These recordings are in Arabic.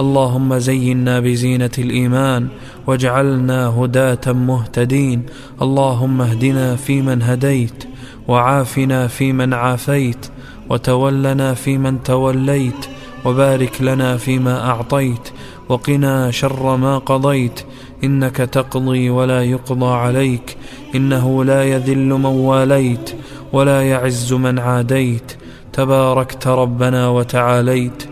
اللهم زينا بزينة الإيمان واجعلنا هداة مهتدين. اللهم اهدنا فيمن هديت وعافنا فيمن عافيت وتولنا فيمن توليت وبارك لنا فيما أعطيت وقنا شر ما قضيت. إنك تقضي ولا يقضى عليك. إنه لا يذل من واليت ولا يعز من عاديت. تباركت ربنا وتعاليت.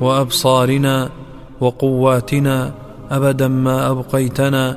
وأبصارنا وقواتنا أبدا ما أبقيتنا